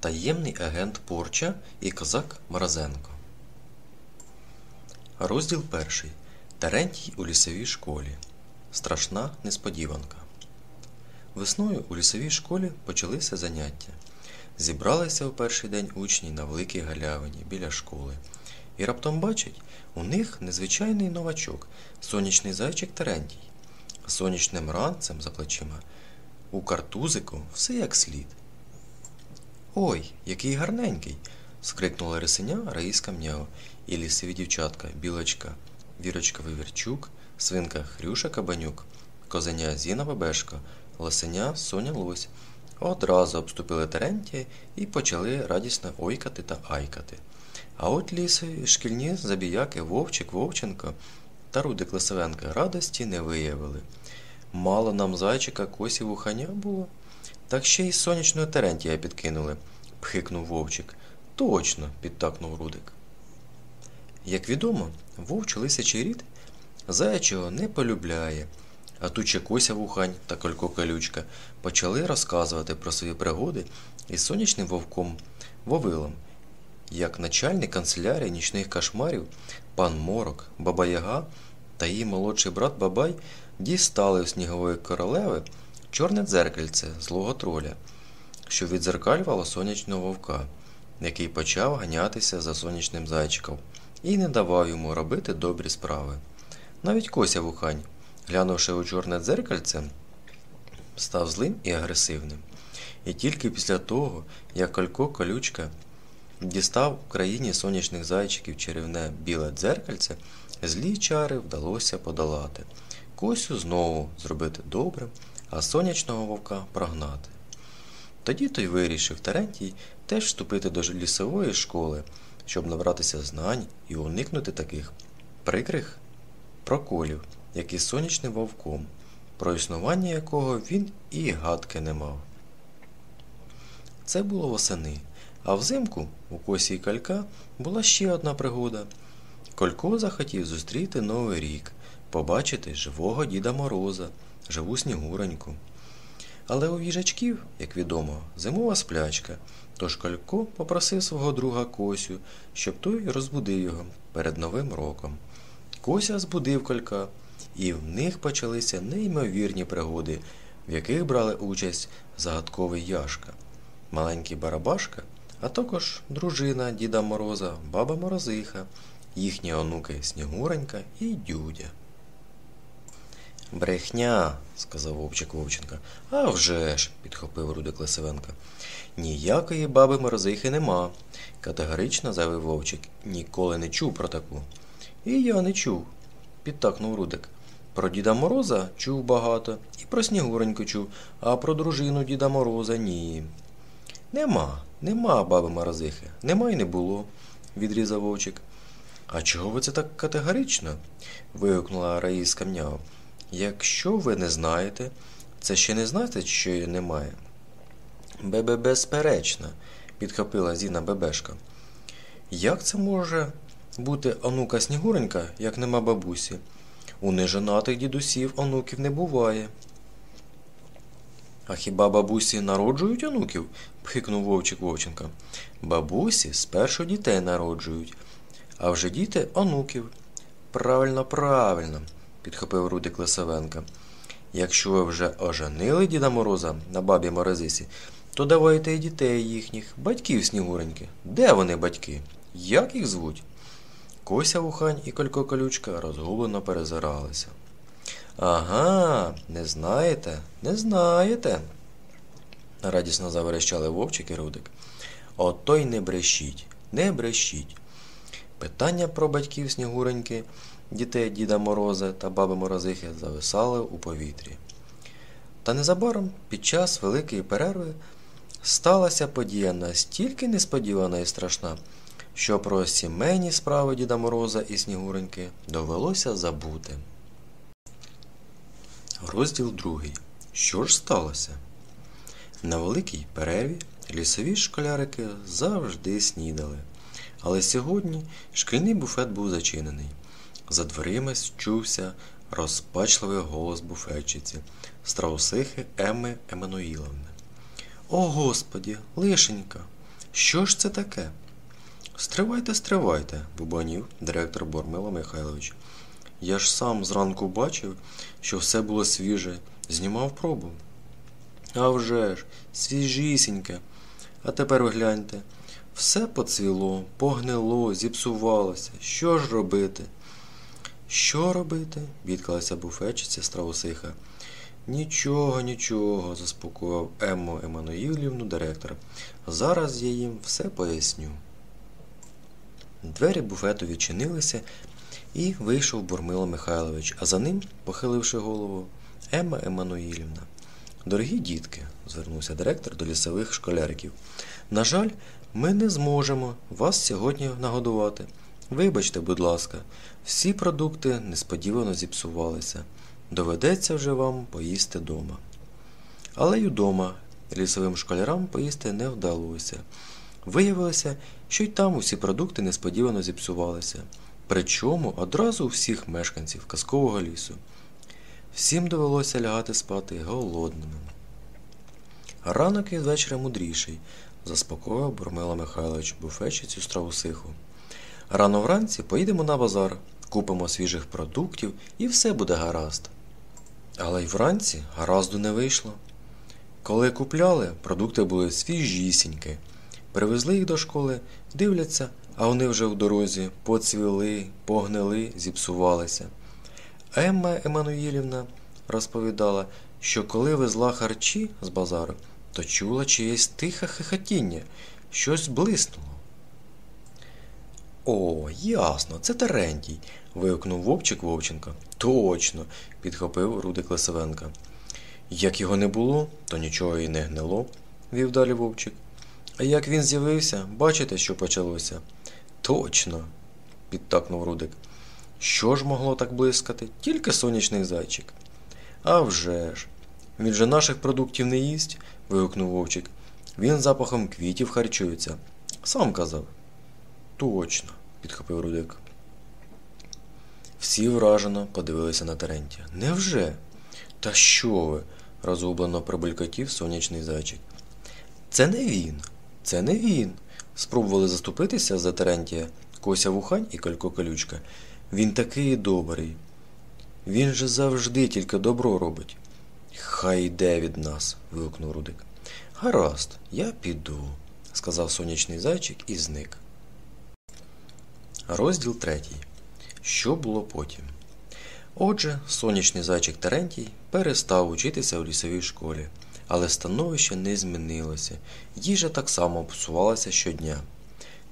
Таємний агент Порча і козак Морозенко. Розділ перший. Терентій у лісовій школі. Страшна несподіванка. Весною у лісовій школі почалися заняття. Зібралися у перший день учні на великій галявині біля школи. І раптом бачать, у них незвичайний новачок, сонячний зайчик Терентій. Сонячним ранцем за плечима. У картузику все як слід. Ой, який гарненький. скрикнула рисеня Раїска Мнява і лісові дівчатка Білочка, Вірочка Вивірчук, свинка Хрюша Кабанюк, козеня Зіна Бебешко, лосеня Соня Лось. Одразу обступили Терентія і почали радісно ойкати та айкати. А от лісові шкільні забіяки Вовчик Вовченко та Рудик Лисовенка радості не виявили. Мало нам зайчика косі вуханя було. Так ще й сонячного Терентія підкинули, пхикнув вовчик. Точно, підтакнув Рудик. Як відомо, вовчий лисячий рід заячого не полюбляє, а тут ще Кося Вухань та Колько Калючка почали розказувати про свої пригоди із сонячним вовком Вовилом, як начальник канцелярії нічних кошмарів, пан Морок, Баба Яга та її молодший брат Бабай дістали у снігової королеви чорне дзеркальце злого троля, що відзеркалювало сонячного вовка, який почав ганятися за сонячним зайчиком і не давав йому робити добрі справи. Навіть Кося Вухань, глянувши у чорне дзеркальце, став злим і агресивним. І тільки після того, як Колько Колючка дістав в країні сонячних зайчиків чарівне біле дзеркальце, злі чари вдалося подолати. Косю знову зробити добрим, а сонячного вовка прогнати. Тоді той вирішив Терентій теж вступити до лісової школи, щоб набратися знань і уникнути таких прикрих проколів, як і сонячним вовком, про існування якого він і гадки не мав. Це було восени, а взимку у косі і калька була ще одна пригода. Колько захотів зустріти Новий рік, побачити живого Діда Мороза, живу снігуреньку. Але у їжачків, як відомо, зимова сплячка, тож Колько попросив свого друга Косю, щоб той розбудив його перед Новим роком. Кося збудив колька, і в них почалися неймовірні пригоди, в яких брали участь загадковий Яшка, маленький Барабашка, а також дружина Діда Мороза, баба Морозиха, їхні онуки Снігуренька і Дюдя. Брехня, сказав Вовчик Вовченка. «А вже ж», – підхопив Рудик Лисивенко. Ніякої баби морозихи нема, категорично заявив Вовчик. Ніколи не чув про таку. І я не чув, підтакнув Рудик. Про Діда Мороза чув багато, і про Снігуреньку чув, а про дружину Діда Мороза ні. Нема, нема баби морозихи, нема й не було, відрізав Вовчик. А чого ви це так категорично? вигукнула Раїска Мнява. Якщо ви не знаєте, це ще не значить, що її немає. Бебе безперечно, підхопила Зіна Бебешка. Як це може бути онука Снігуренька, як нема бабусі? У неженатих дідусів онуків не буває. А хіба бабусі народжують онуків? пхикнув вовчик Вовченка. Бабусі спершу дітей народжують, а вже діти онуків. Правильно, правильно підхопив Рудик Лисовенка. Якщо ви вже оженили Діда Мороза на бабі Морозисі, то давайте й дітей їхніх, батьків Снігуреньки. Де вони батьки? Як їх звуть? Кося Вухань і Колько Колючка розгублено перезиралися. Ага, не знаєте, не знаєте, радісно заверещали Вовчик і Рудик. Ото й не брешіть, не брешіть. Питання про батьків Снігуреньки дітей Діда Мороза та баби Морозихи зависали у повітрі. Та незабаром під час великої перерви сталася подія настільки несподівана і страшна, що про сімейні справи Діда Мороза і Снігуреньки довелося забути. Розділ другий. Що ж сталося? На великій перерві лісові школярики завжди снідали. Але сьогодні шкільний буфет був зачинений. За дверима чувся розпачливий голос буфетчиці, страусихи Емми Еммануїловни. О, Господі, лишенька, Що ж це таке? Стривайте, стривайте, бубанів директор Бормила Михайлович. Я ж сам зранку бачив, що все було свіже, знімав пробу. А вже ж, свіжісіньке. А тепер гляньте, все поцвіло, погнило, зіпсувалося. Що ж робити? Що робити? бідкалася буфетчиця страусиха. Нічого, нічого, заспокоїв Емму Еммануїлівну директор. Зараз я їм все поясню. Двері буфету відчинилися, і вийшов Бурмило Михайлович, а за ним, похиливши голову, Емма Еммануїлівна. Дорогі дітки, звернувся директор до лісових школяриків. На жаль, ми не зможемо вас сьогодні нагодувати. Вибачте, будь ласка, всі продукти несподівано зіпсувалися. Доведеться вже вам поїсти дома. Але й удома лісовим школярам поїсти не вдалося. Виявилося, що й там усі продукти несподівано зіпсувалися, причому одразу у всіх мешканців казкового лісу. Всім довелося лягати спати голодними. Ранок від вечора мудріший, заспокоїв Бурмила Михайлович буфетчицю страусиху. Рано вранці поїдемо на базар, купимо свіжих продуктів і все буде гаразд. Але й вранці гаразду не вийшло. Коли купляли, продукти були свіжісінькі. Привезли їх до школи, дивляться, а вони вже в дорозі поцвіли, погнили, зіпсувалися. Емма Еммануїлівна розповідала, що коли везла харчі з базару, то чула чиєсь тихе хихотіння, щось блиснуло. О, ясно, це Терентій. вигукнув вовчик Вовченко. Точно, підхопив Рудик Лисовенка. Як його не було, то нічого і не гнило, вів далі вовчик. А як він з'явився, бачите, що почалося? Точно, підтакнув Рудик. Що ж могло так блискати? Тільки сонячний зайчик. «А вже ж! Він же наших продуктів не їсть, вигукнув вовчик. Він запахом квітів харчується. Сам казав. Точно, підхопив Рудик. Всі вражено подивилися на Терентія. Невже? Та що ви? розгублено пробулькотів сонячний зайчик. Це не він, це не він. Спробували заступитися за Терентія Кося Вухань і Колько Колючка. Він такий добрий. Він же завжди тільки добро робить. Хай йде від нас. вигукнув Рудик. Гаразд, я піду, сказав сонячний зайчик і зник. Розділ третій. Що було потім? Отже, сонячний зайчик Терентій перестав учитися в лісовій школі, але становище не змінилося, їжа так само псувалася щодня.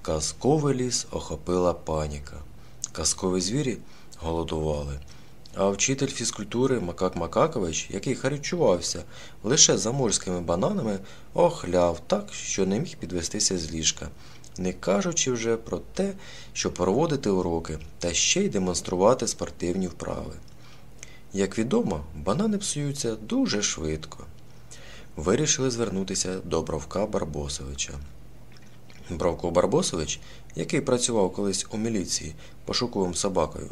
Казковий ліс охопила паніка. Казкові звірі голодували. А вчитель фізкультури Макак Макакович, який харчувався лише заморськими бананами, охляв так, що не міг підвестися з ліжка, не кажучи вже про те, що проводити уроки та ще й демонструвати спортивні вправи. Як відомо, банани псуються дуже швидко. Вирішили звернутися до Бровка Барбосовича. Бровко Барбосович, який працював колись у міліції пошуковим собакою,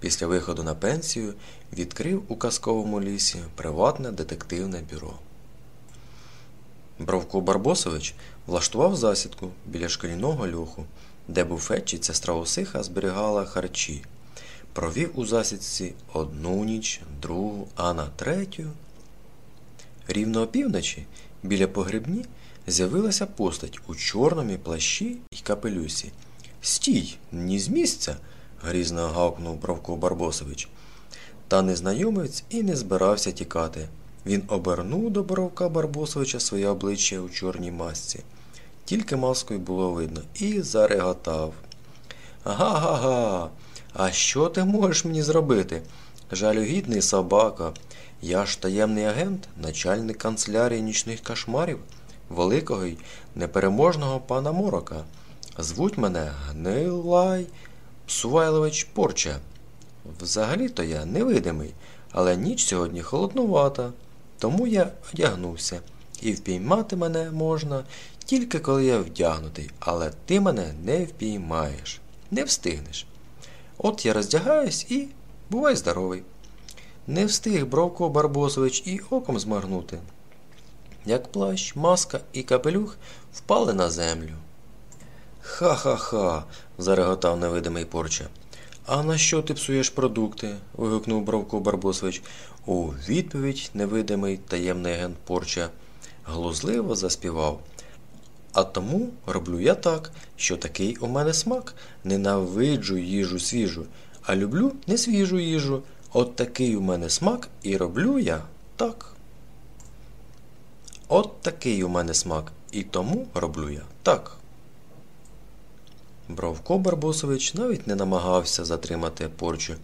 після виходу на пенсію відкрив у казковому лісі приватне детективне бюро. Бровко Барбосович влаштував засідку біля шкільного льоху, де буфетчиця страусиха зберігала харчі. Провів у засідці одну ніч, другу, а на третю. Рівно опівночі біля погребні з'явилася постать у чорному плащі і капелюсі. Стій, ні з місця, грізно гавкнув Бровко Барбосович. Та незнайомець і не збирався тікати. Він обернув до Боровка Барбосовича своє обличчя у чорній масці. Тільки маскою було видно, і зареготав. Га-га-га, а що ти можеш мені зробити? Жалюгідний собака. Я ж таємний агент, начальник канцелярії нічних кошмарів, великого й непереможного пана Морока. Звуть мене Гнилай Псувайлович Порча. Взагалі-то я невидимий, але ніч сьогодні холоднувата, тому я одягнувся, і впіймати мене можна тільки коли я вдягнутий, але ти мене не впіймаєш, не встигнеш. От я роздягаюсь і бувай здоровий. Не встиг Бровко Барбосович і оком зморгнути. як плащ, маска і капелюх впали на землю. Ха-ха-ха. зареготав невидимий порча. А на що ти псуєш продукти? вигукнув Бровко Барбосович. У відповідь невидимий таємний агент порча глузливо заспівав. А тому роблю я так, що такий у мене смак. Ненавиджу їжу свіжу, а люблю не свіжу їжу. От такий у мене смак і роблю я так. От такий у мене смак, і тому роблю я так. Бровко Барбосович навіть не намагався затримати порчу,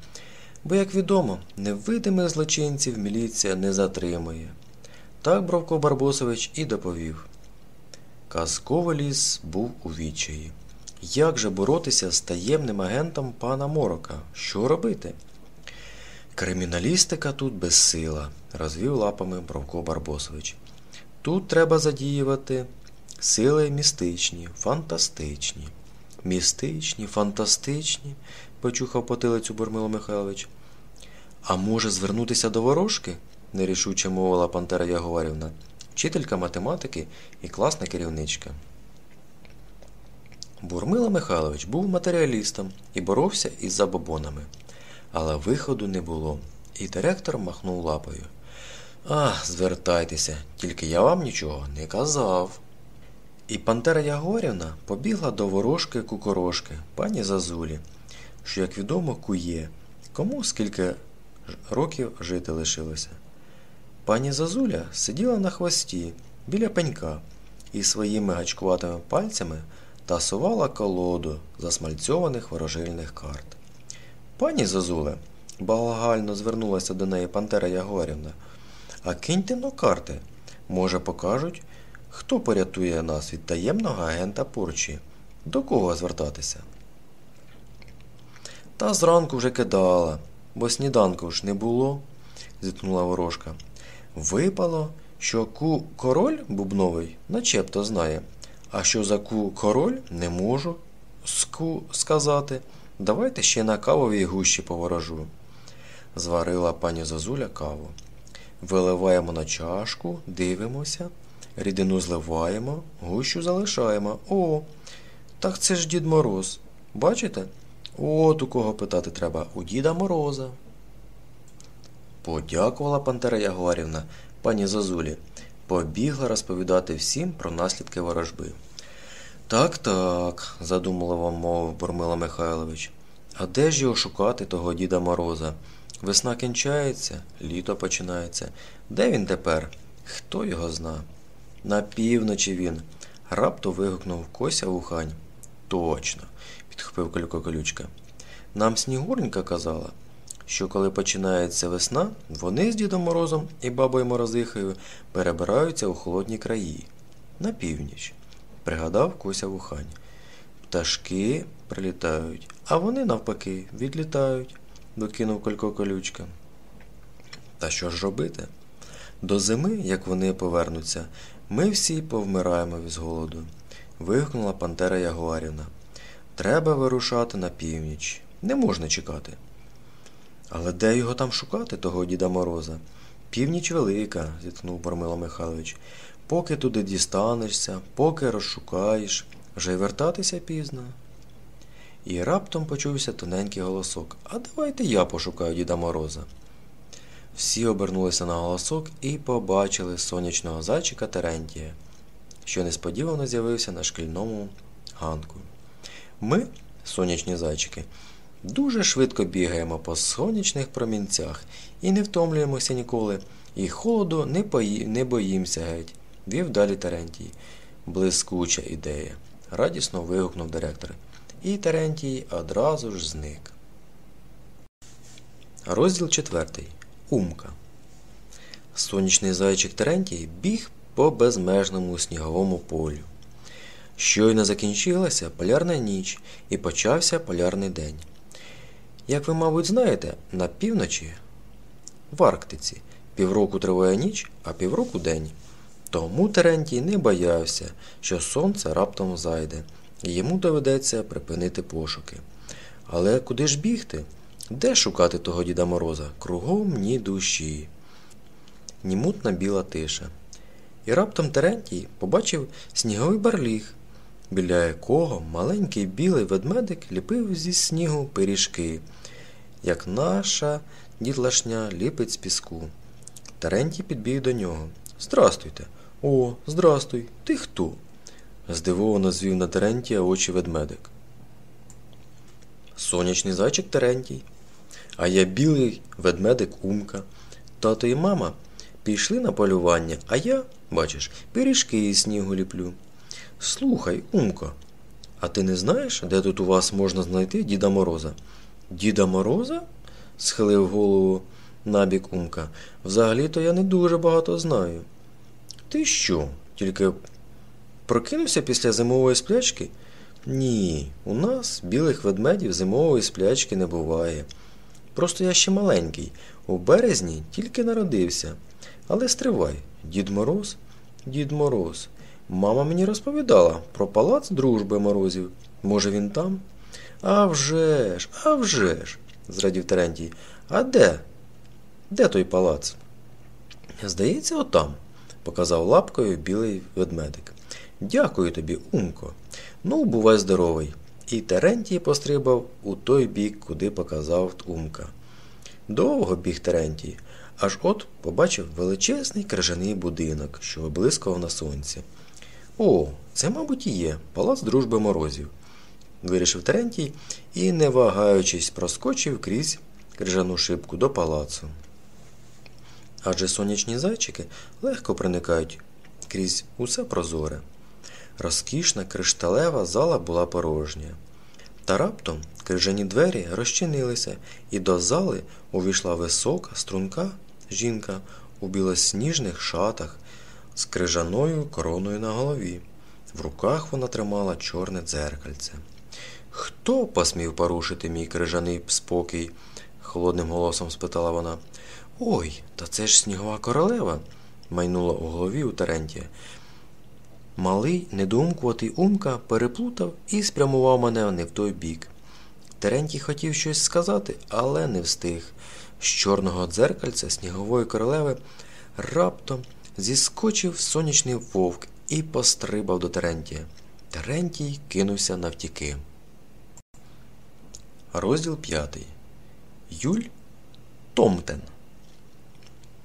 бо, як відомо, невидимих злочинців міліція не затримує. Так Бровко Барбосович і доповів. Казковий ліс був у відчаї. Як же боротися з таємним агентом пана Морока? Що робити? Криміналістика тут безсила, розвів лапами Бровко Барбосович. Тут треба задіювати сили містичні, фантастичні. Містичні, фантастичні, почухав потилицю Бурмило Михайлович. А може звернутися до ворожки? нерішуче мовила Пантера Ягуарівна, вчителька математики і класна керівничка. Бурмила Михайлович був матеріалістом і боровся із забобонами. Але виходу не було, і директор махнув лапою. А, звертайтеся, тільки я вам нічого не казав. І Пантера Ягорівна побігла до ворожки кукорошки, пані Зазулі, що, як відомо, кує, кому скільки років жити лишилося. Пані Зазуля сиділа на хвості біля пенька і своїми гачкуватими пальцями тасувала колоду засмальцьованих ворожильних карт. Пані Зазуле, багально звернулася до неї Пантера Ягорівна, а киньте но карти. Може, покажуть, хто порятує нас від таємного агента Порчі? До кого звертатися? Та зранку вже кидала, бо сніданку ж не було, зіткнула ворожка. Випало, що ку король бубновий начебто знає, а що за ку король не можу ску сказати. Давайте ще на кавовій гущі поворожу. Зварила пані Зозуля каву. Виливаємо на чашку, дивимося, рідину зливаємо, гущу залишаємо. О, так це ж Дід Мороз. Бачите? От у кого питати треба у Діда Мороза. Подякувала Пантера Ягуарівна пані Зозулі. Побігла розповідати всім про наслідки ворожби. Так, так, задумливо мовив Бурмила Михайлович. А де ж його шукати, того Діда Мороза? Весна кінчається, літо починається. Де він тепер? Хто його зна? На півночі він. Раптом вигукнув Кося вухань. Точно, підхопив Калько колючка. Нам Снігуренька казала, що коли починається весна, вони з Дідом Морозом і бабою Морозихою перебираються у холодні краї на північ пригадав Кося вухань. Пташки прилітають, а вони, навпаки, відлітають, докинув Колько колючка. Та що ж робити? До зими, як вони повернуться, ми всі повмираємо від голоду. вигукнула Пантера Ягуарівна. Треба вирушати на північ. Не можна чекати. Але де його там шукати, того Діда Мороза? Північ велика, зіткнув Бормило Михайлович. Поки туди дістанешся, поки розшукаєш, вже й вертатися пізно. І раптом почувся тоненький голосок А давайте я пошукаю Діда Мороза. Всі обернулися на голосок і побачили сонячного зайчика Терентія, що несподівано з'явився на шкільному ганку. Ми, сонячні зайчики, дуже швидко бігаємо по сонячних промінцях і не втомлюємося ніколи, і холоду не, бої... не боїмося геть вів далі Терентій. Блискуча ідея. Радісно вигукнув директор. І Терентій одразу ж зник. Розділ четвертий. Умка. Сонячний зайчик Терентій біг по безмежному сніговому полю. Щойно закінчилася полярна ніч і почався полярний день. Як ви, мабуть, знаєте, на півночі в Арктиці півроку триває ніч, а півроку день. Тому Терентій не боявся, що сонце раптом зайде, і йому доведеться припинити пошуки. Але куди ж бігти? Де шукати того Діда Мороза? Кругом ні душі. Ні мутна біла тиша. І раптом Терентій побачив сніговий барліг, біля якого маленький білий ведмедик ліпив зі снігу пиріжки, як наша дітлашня ліпить з піску. Терентій підбіг до нього. Здрастуйте. О, здрастуй. Ти хто? здивовано звів на Терентія очі ведмедик. Сонячний зайчик Терентій. А я білий ведмедик Умка. Тато і мама пішли на полювання, а я, бачиш, пиріжки із снігу ліплю. Слухай, Умко, а ти не знаєш, де тут у вас можна знайти Діда Мороза? Діда Мороза? схилив голову набік Умка. Взагалі-то я не дуже багато знаю. Ти що? Тільки прокинувся після зимової сплячки? Ні, у нас білих ведмедів зимової сплячки не буває. Просто я ще маленький, у березні тільки народився. Але стривай, Дід Мороз, Дід Мороз. Мама мені розповідала про палац дружби морозів. Може, він там? «А вже ж, а вже ж!» – зрадів Терентій. А де? Де той палац? Здається, отам, показав лапкою білий ведмедик. Дякую тобі, Умко. Ну, бувай здоровий. І Терентій пострибав у той бік, куди показав Умка. Довго біг Терентій, аж от побачив величезний крижаний будинок, що виблискував на сонці. О, це, мабуть, і є палац дружби морозів, вирішив Терентій і, не вагаючись, проскочив крізь крижану шибку до палацу. Адже сонячні зайчики легко проникають крізь усе прозоре. Розкішна кришталева зала була порожня. Та раптом крижані двері розчинилися, і до зали увійшла висока, струнка жінка у білосніжних шатах з крижаною короною на голові. В руках вона тримала чорне дзеркальце. Хто посмів порушити мій крижаний спокій? холодним голосом спитала вона. Ой, та це ж снігова королева, майнула у голові у Терентія. Малий, недоумкуватий Умка переплутав і спрямував мене не в той бік. Терентій хотів щось сказати, але не встиг. З чорного дзеркальця снігової королеви раптом зіскочив сонячний вовк і пострибав до Терентія. Терентій кинувся навтіки. Розділ п'ятий. Юль Томтен.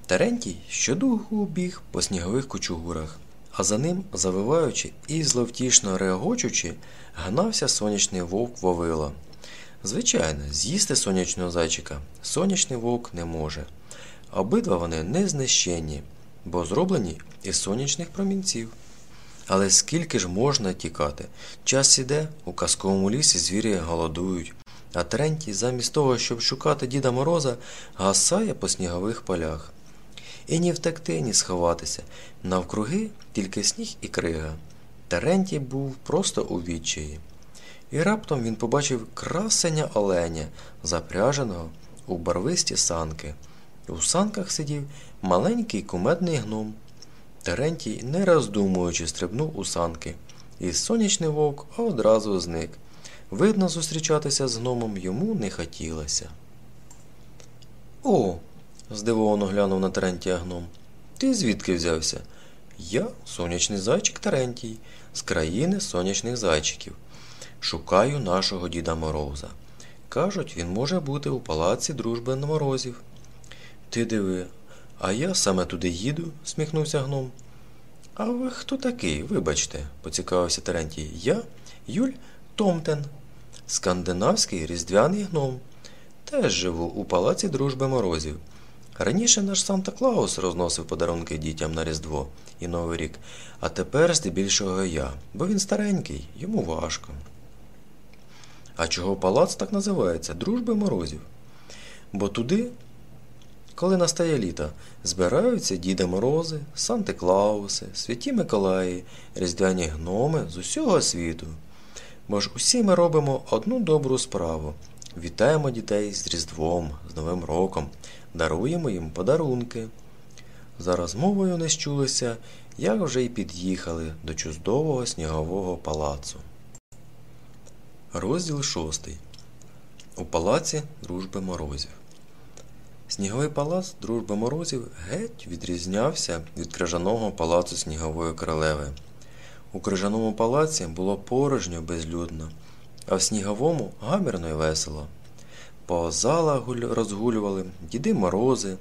Терентій щодуху біг по снігових кучугурах, а за ним, завиваючи і зловтішно реагочучи, гнався сонячний вовк Вовила. Звичайно, з'їсти сонячного зайчика сонячний вовк не може. Обидва вони не знищенні, бо зроблені із сонячних промінців. Але скільки ж можна тікати? Час іде, у казковому лісі звірі голодують, а Терентій, замість того, щоб шукати Діда Мороза, гасає по снігових полях. І ні втекти, ні сховатися. Навкруги тільки сніг і крига. Терентій був просто у відчаї. І раптом він побачив красення оленя, запряженого у барвисті санки. У санках сидів маленький кумедний гном. Терентій, не роздумуючи, стрибнув у санки, і сонячний вовк одразу зник. Видно, зустрічатися з гномом йому не хотілося. О, здивовано глянув на Терентія гном. Ти звідки взявся? Я сонячний зайчик Терентій, з країни сонячних зайчиків. Шукаю нашого Діда Мороза. Кажуть, він може бути у палаці дружби на морозів. Ти диви, а я саме туди їду, сміхнувся гном. А ви хто такий, вибачте, поцікавився Терентій. Я Юль Томтен, скандинавський різдвяний гном. Теж живу у палаці дружби морозів. Раніше наш Санта Клаус розносив подарунки дітям на Різдво і Новий рік, а тепер здебільшого я, бо він старенький, йому важко. А чого палац так називається Дружби морозів? Бо туди, коли настає літо, збираються Діди Морози, Санти Клауси, Святі Миколаї, різдвяні гноми з усього світу. Бо ж усі ми робимо одну добру справу. Вітаємо дітей з Різдвом, з Новим роком, даруємо їм подарунки. За розмовою не щулися, як вже й під'їхали до чудового снігового палацу. Розділ шостий. У палаці дружби морозів. Сніговий палац дружби морозів геть відрізнявся від крижаного палацу снігової королеви. У крижаному палаці було порожньо безлюдно, а в сніговому гамірно й весело. По залах розгулювали діди морози,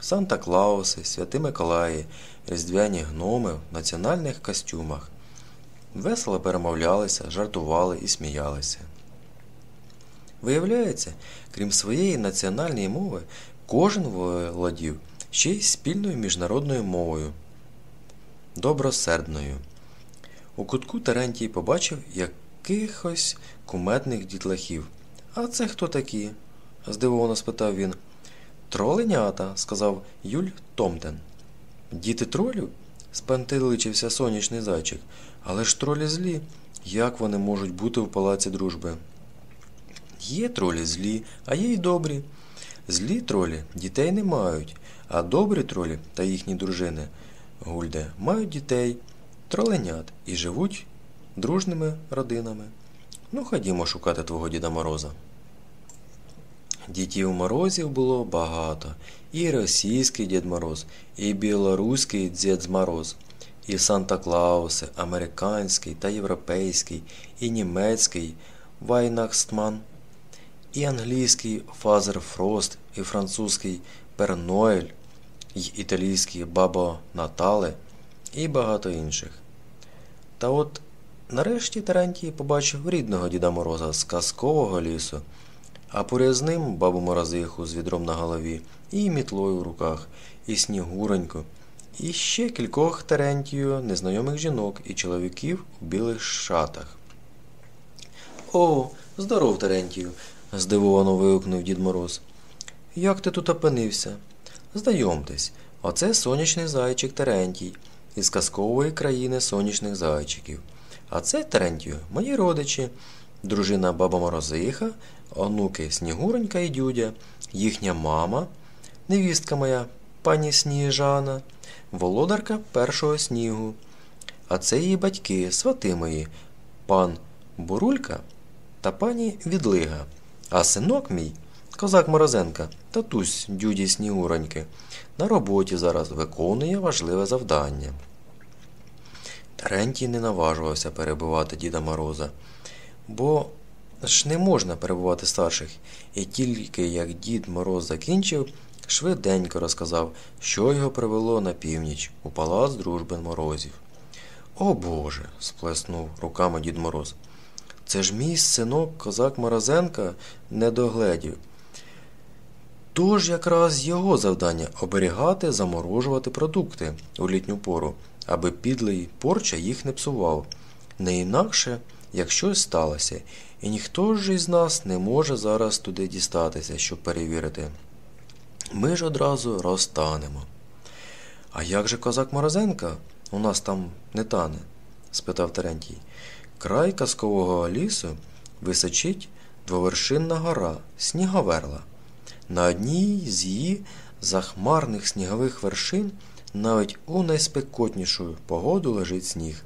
Санта Клауси, Святи Миколаї, різдвяні гноми в національних костюмах. Весело перемовлялися, жартували і сміялися. Виявляється, крім своєї національної мови, кожен володів ще й спільною міжнародною мовою добросердною. У кутку Терентій побачив якихось куметних дітлахів. А це хто такі? здивовано спитав він. Троленята, сказав Юль Томтен. Діти тролів? спантеличився сонячний зайчик. Але ж тролі злі. Як вони можуть бути в палаці дружби? Є тролі злі, а є й добрі. Злі тролі дітей не мають, а добрі тролі та їхні дружини Гульде мають дітей, троленят і живуть дружними родинами. Ну, ходімо шукати твого Діда Мороза. Дітів морозів було багато. І російський Дід Мороз, і білоруський Дід Мороз, і Санта Клауси, американський та європейський, і німецький Вайнахстман, і англійський Фазер Фрост, і французький Перноель, і італійський Бабо Натале, і багато інших. Та от нарешті Тарантій побачив рідного Діда Мороза з казкового лісу а поряд з ним бабу морозиху з відром на голові, і мітлою в руках, і снігуроньку, і ще кількох Терентію незнайомих жінок і чоловіків у білих шатах. О, здоров, Терентію, здивовано вигукнув дід Мороз. Як ти тут опинився? Знайомтесь, оце сонячний зайчик Терентій із казкової країни сонячних зайчиків. А це Терентію, мої родичі, дружина баба Морозиха онуки Снігуронька і Дюдя, їхня мама, невістка моя, пані Сніжана, володарка першого снігу. А це її батьки, свати мої, пан Бурулька та пані Відлига. А синок мій, козак Морозенка, татусь дюді Снігуроньки, на роботі зараз виконує важливе завдання. Терентій не наважувався перебувати Діда Мороза, бо ж не можна перебувати старших, і тільки як дід Мороз закінчив, швиденько розказав, що його привело на північ у палац дружби морозів. О Боже. сплеснув руками дід Мороз. Це ж мій синок козак Морозенка не догледів. Тож якраз його завдання оберігати, заморожувати продукти у літню пору, аби підлий порча їх не псував. Не інакше, як щось сталося, і ніхто ж із нас не може зараз туди дістатися, щоб перевірити. Ми ж одразу розтанемо. А як же козак Морозенка у нас там не тане? спитав Терентій. Край казкового лісу височить двовершинна гора Сніговерла. На одній з її захмарних снігових вершин навіть у найспекотнішу погоду лежить сніг.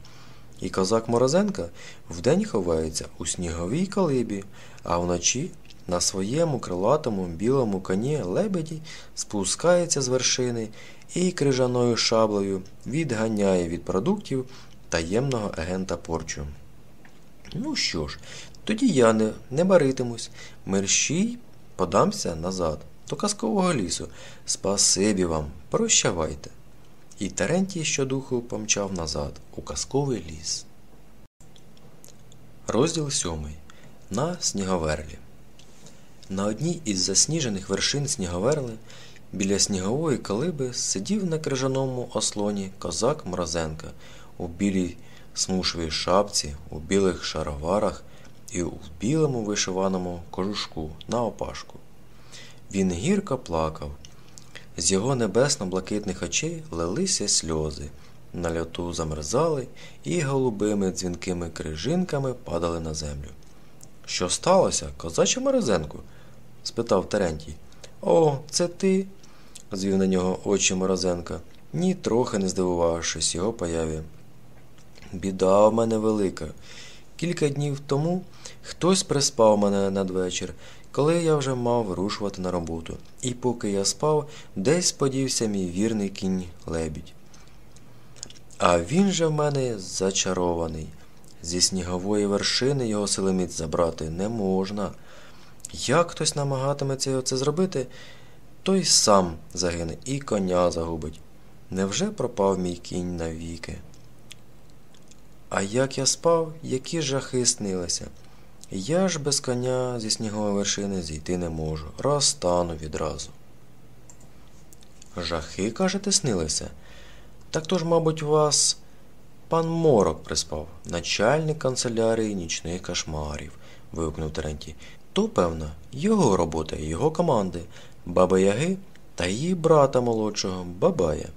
І козак Морозенка вдень ховається у сніговій калибі, а вночі на своєму крилатому білому коні лебеді спускається з вершини і крижаною шаблею відганяє від продуктів таємного агента порчу. Ну що ж, тоді я не, не баритимусь, мерщій подамся назад до казкового лісу. Спасибі вам, прощавайте. І Терентій щодуху помчав назад у казковий ліс. Розділ сьомий. На Сніговерлі. На одній із засніжених вершин Сніговерли біля снігової калиби сидів на крижаному ослоні козак Морозенка у білій смушовій шапці, у білих шароварах і у білому вишиваному кожушку на опашку. Він гірко плакав. З його небесно-блакитних очей лилися сльози, на льоту замерзали і голубими дзвінкими крижинками падали на землю. Що сталося, козаче Морозенку? спитав Терентій. О, це ти? звів на нього очі Морозенка, ні трохи не здивувавшись його появі. Біда в мене велика. Кілька днів тому хтось приспав мене надвечір, коли я вже мав вирушувати на роботу. І поки я спав, десь подівся мій вірний кінь лебідь. А він же в мене зачарований. Зі снігової вершини його силоміць забрати не можна. Як хтось намагатиметься це зробити, той сам загине і коня загубить. Невже пропав мій кінь навіки? А як я спав, які жахи снилися. Я ж без коня зі снігової вершини зійти не можу. Розтану відразу. Жахи, кажете, снилися? Так то ж, мабуть, вас пан Морок приспав, начальник канцелярії нічних кошмарів, вигукнув Терентій. То, певно, його робота, його команди, баба Яги та її брата молодшого Бабая.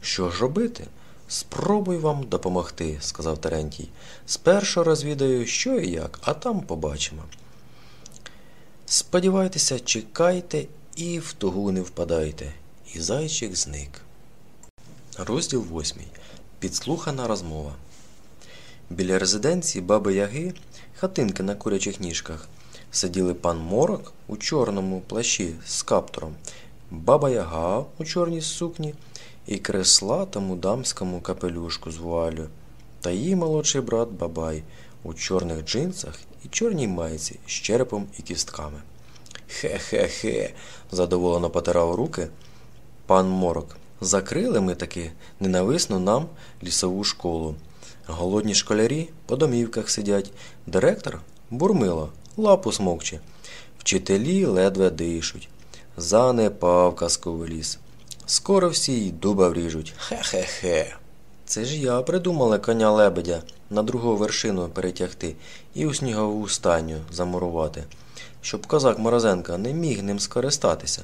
Що ж робити? Спробуй вам допомогти, сказав Терентій. Спершу розвідаю, що і як, а там побачимо. Сподівайтеся, чекайте і в тугу не впадайте. І зайчик зник. Розділ восьмий. Підслухана розмова. Біля резиденції баби Яги, хатинки на курячих ніжках, сиділи пан Морок у чорному плащі з каптуром, баба Яга у чорній сукні і креслатому дамському капелюшку з вуалю, та її молодший брат Бабай у чорних джинсах і чорній майці з черепом і кістками. Хе-хе-хе, задоволено потирав руки пан Морок. Закрили ми таки ненависну нам лісову школу. Голодні школярі по домівках сидять, директор бурмило, лапу смокче. Вчителі ледве дишуть. Занепав казковий ліс. Скоро всі й дуба вріжуть. Хе-хе-хе. Це ж я придумала коня лебедя на другу вершину перетягти і у снігову стайню замурувати, щоб козак Морозенка не міг ним скористатися,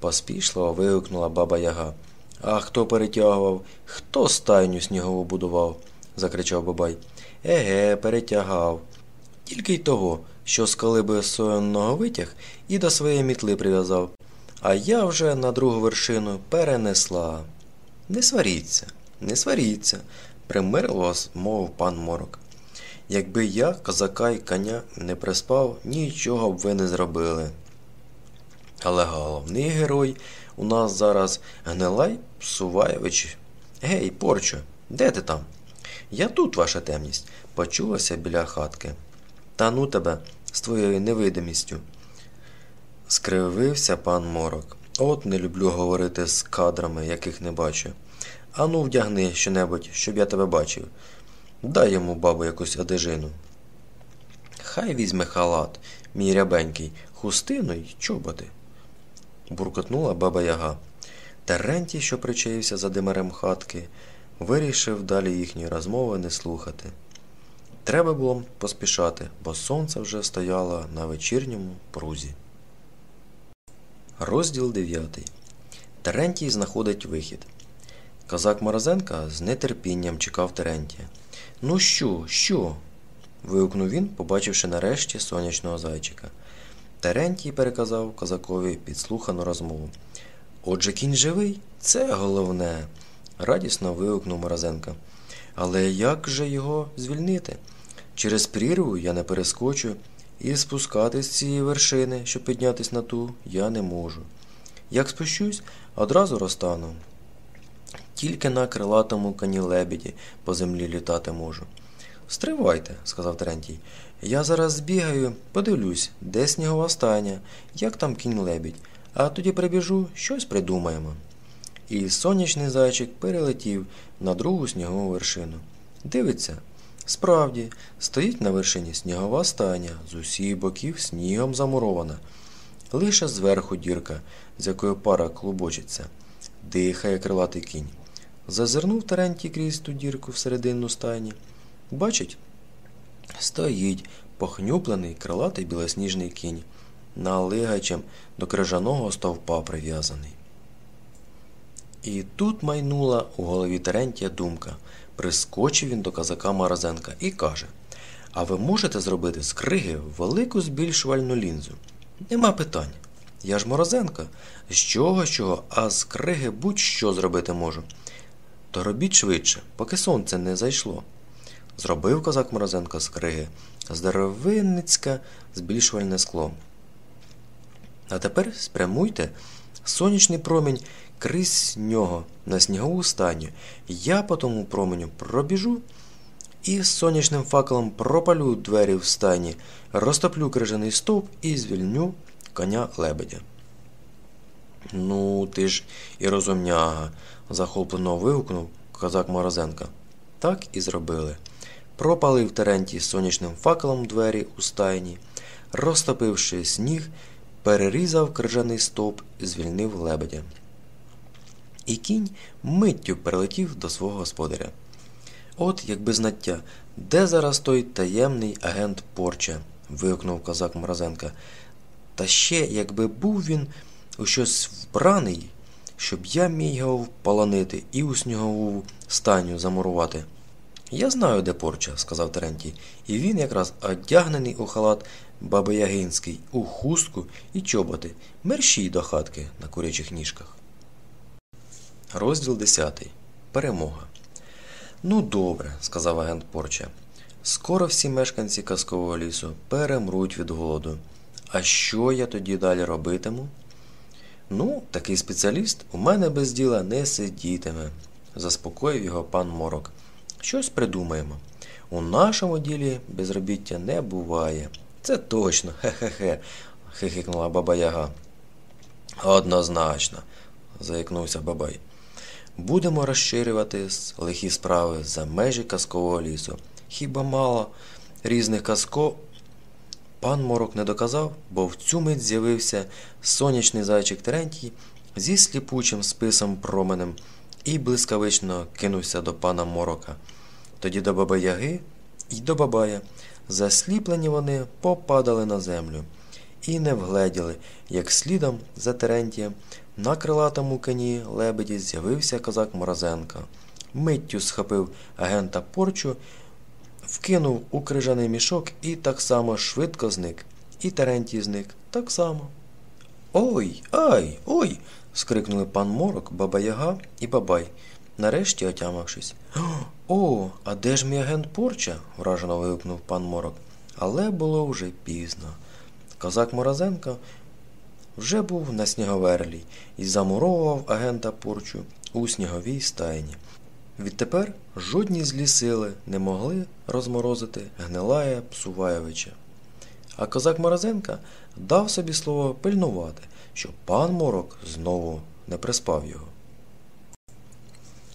поспішливо вигукнула баба Яга. А хто перетягував? Хто стайню снігову будував? закричав Бабай. Еге, перетягав. Тільки й того, що з колиби сонного витяг і до своєї мітли прив'язав. А я вже на другу вершину перенесла. Не сваріться, не сваріться, примирливо мовив пан Морок. Якби я, козака й коня, не приспав, нічого б ви не зробили. Але головний герой у нас зараз Гнилай Суваєвич. Гей, Порчо, де ти там? Я тут, ваша темність, почулася біля хатки. Та ну тебе з твоєю невидимістю. Скривився пан Морок. От не люблю говорити з кадрами, яких не бачу. Ану, вдягни щонебудь, щоб я тебе бачив. Дай йому бабу якусь одежину. Хай візьме халат, мій рябенький, хустину й чоботи. буркотнула баба Яга. Терентій, що причаївся за димарем хатки, вирішив далі їхньої розмови не слухати. Треба було поспішати, бо сонце вже стояло на вечірньому прузі. Розділ 9. Терентій знаходить вихід. Козак Морозенка з нетерпінням чекав Терентія. Ну що, що? вигукнув він, побачивши нарешті сонячного зайчика. Терентій переказав козакові підслухану розмову. Отже, кінь живий? Це головне, радісно вигукнув Морозенко. Але як же його звільнити? Через прірву я не перескочу, і спускатись з цієї вершини, щоб піднятись на ту, я не можу. Як спущусь, одразу розтану. Тільки на крилатому коні лебіді по землі літати можу. Стривайте, сказав Терентій. Я зараз збігаю, подивлюсь, де снігова стайня, як там кінь лебідь, а тоді прибіжу, щось придумаємо. І сонячний зайчик перелетів на другу снігову вершину. Дивиться, справді, стоїть на вершині снігова стайня, з усіх боків снігом замурована. Лише зверху дірка, з якої пара клубочиться, дихає крилатий кінь. Зазирнув Терентій крізь ту дірку всередину стайні. Бачить, стоїть похнюплений крилатий білосніжний кінь, налигачем до крижаного стовпа прив'язаний. І тут майнула у голові Терентія думка. Прискочив він до казака Морозенка і каже А ви можете зробити з криги велику збільшувальну лінзу? Нема питань. Я ж Морозенко. З чого, чого, а з криги будь-що зробити можу. То робіть швидше, поки сонце не зайшло. Зробив козак Морозенко з криги здоровинницьке збільшувальне скло. А тепер спрямуйте сонячний промінь крізь нього на снігову станю. Я по тому променю пробіжу і сонячним факелом пропалю двері в стані, розтоплю крижаний стовп і звільню коня лебедя. Ну, ти ж і розумняга, захоплено вигукнув козак Морозенка. Так і зробили. Пропалив Терентій сонячним факелом двері у стайні, розтопивши сніг, перерізав крижаний стовп і звільнив лебедя. І кінь миттю перелетів до свого господаря. От, якби знаття, де зараз той таємний агент Порча? вигукнув козак Морозенка. Та ще, якби був він у щось вбраний, щоб я міг його полонити і у снігову стайню замурувати. Я знаю, де Порча, сказав Терентій, і він якраз одягнений у халат бабиягинський, у хустку і чоботи, мерщій до хатки на курячих ніжках. Розділ 10. Перемога. Ну, добре, сказав агент Порча. Скоро всі мешканці казкового лісу перемруть від голоду. А що я тоді далі робитиму? Ну, такий спеціаліст у мене без діла не сидітиме, заспокоїв його пан Морок. Щось придумаємо. У нашому ділі безробіття не буває. Це точно, хе-хе-хе, хихикнула баба Яга. Однозначно, заїкнувся бабай. Будемо розширювати лихі справи за межі казкового лісу. Хіба мало різних казко. Пан Морок не доказав, бо в цю мить з'явився сонячний зайчик Терентій зі сліпучим списом променем і блискавично кинувся до пана Морока. Тоді до баби Яги і до бабая. Засліплені вони попадали на землю і не вгледіли, як слідом за Терентієм на крилатому коні лебеді з'явився козак Морозенко. Миттю схопив агента порчу, вкинув у крижаний мішок і так само швидко зник. І Терентій зник так само. Ой, ай, ой. Скрикнули пан Морок, баба Яга і бабай, нарешті отямившись. О, а де ж мій агент порча? вражено вигукнув пан Морок. Але було вже пізно. Козак Морозенко вже був на сніговерлі і замуровував агента порчу у сніговій стайні. Відтепер жодні злі сили не могли розморозити Гнилая Псуваєвича. А козак Морозенка дав собі слово пильнувати, щоб пан Морок знову не приспав його.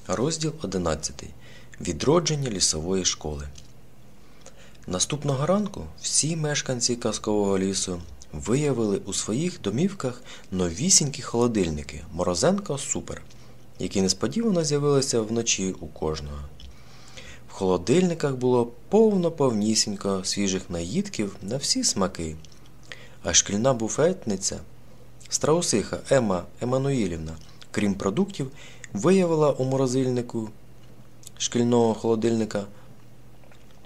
Розділ 11. Відродження лісової школи. Наступного ранку всі мешканці казкового лісу виявили у своїх домівках новісінькі холодильники Морозенко Супер, які несподівано з'явилися вночі у кожного. В холодильниках було повно повнісінько свіжих наїдків на всі смаки, а шкільна буфетниця страусиха Ема Еммануїлівна, крім продуктів, виявила у морозильнику шкільного холодильника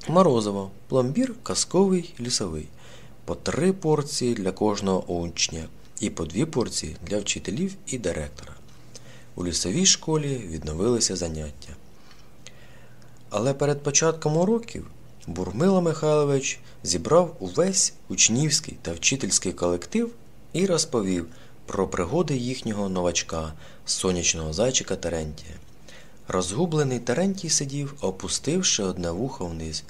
морозиво, пломбір казковий лісовий по три порції для кожного учня і по дві порції для вчителів і директора. У лісовій школі відновилися заняття. Але перед початком уроків Бурмило Михайлович зібрав увесь учнівський та вчительський колектив і розповів про пригоди їхнього новачка, сонячного зайчика Терентія. Розгублений Терентій сидів, опустивши одне вухо вниз.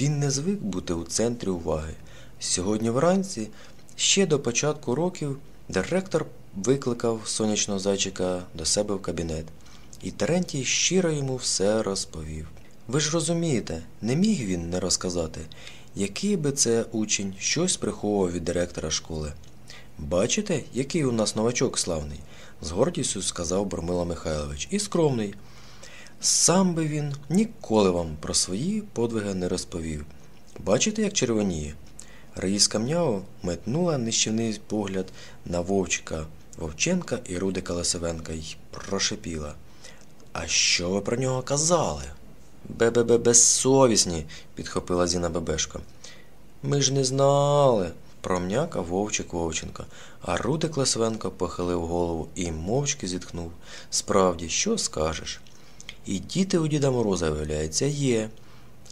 Він не звик бути у центрі уваги. Сьогодні вранці, ще до початку років, директор викликав сонячного зайчика до себе в кабінет, і Терентій щиро йому все розповів. Ви ж розумієте, не міг він не розказати, який би це учень щось приховував від директора школи. Бачите, який у нас новачок славний, з гордістю сказав Бурмила Михайлович, і скромний. Сам би він ніколи вам про свої подвиги не розповів. Бачите, як червоніє? Раїска Мняу метнула нищівний погляд на Вовчика, Вовченка і Рудика Лисовенка й прошепіла. А що ви про нього казали? Бе-бе-бе безсовісні, підхопила Зіна Бебешко. Ми ж не знали. Промняка Вовчик Вовченко, а Рудик Лисовенко похилив голову і мовчки зітхнув. Справді, що скажеш? І діти у Діда Мороза, виявляється, є,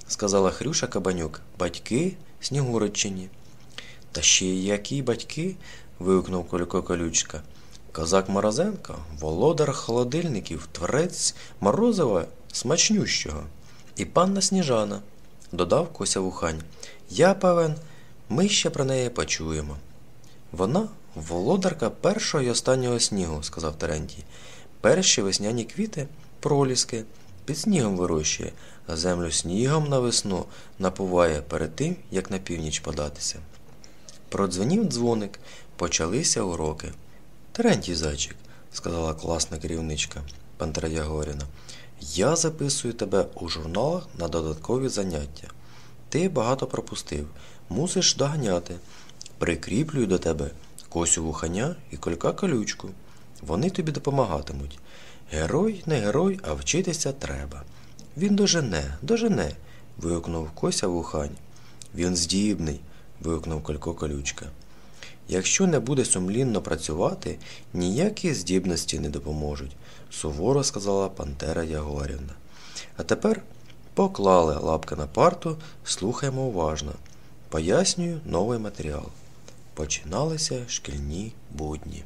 сказала Хрюша Кабанюк. Батьки Снігуроччині. Та ще які батьки. вигукнув Колько Колючка. Козак Морозенко, володар холодильників, творець морозива смачнющого. І панна Сніжана, додав Кося Вухань. Я певен, ми ще про неї почуємо. Вона володарка першого і останнього снігу, сказав Терентій. Перші весняні квіти проліски, під снігом вирощує, а землю снігом на весну напуває перед тим, як на північ податися. Продзвенів дзвоник, почалися уроки. Терентій зайчик, сказала класна керівничка Пантера Ягоріна, я записую тебе у журналах на додаткові заняття. Ти багато пропустив, мусиш доганяти. Прикріплюю до тебе косю вуханя і колька колючку. Вони тобі допомагатимуть. Герой не герой, а вчитися треба. Він дожене, дожене. вигукнув Кося вухань. Він здібний. вигукнув Колько колючка. Якщо не буде сумлінно працювати, ніякі здібності не допоможуть, суворо сказала Пантера Ягорівна. А тепер поклали лапки на парту, слухаємо уважно. Пояснюю новий матеріал. Починалися шкільні будні.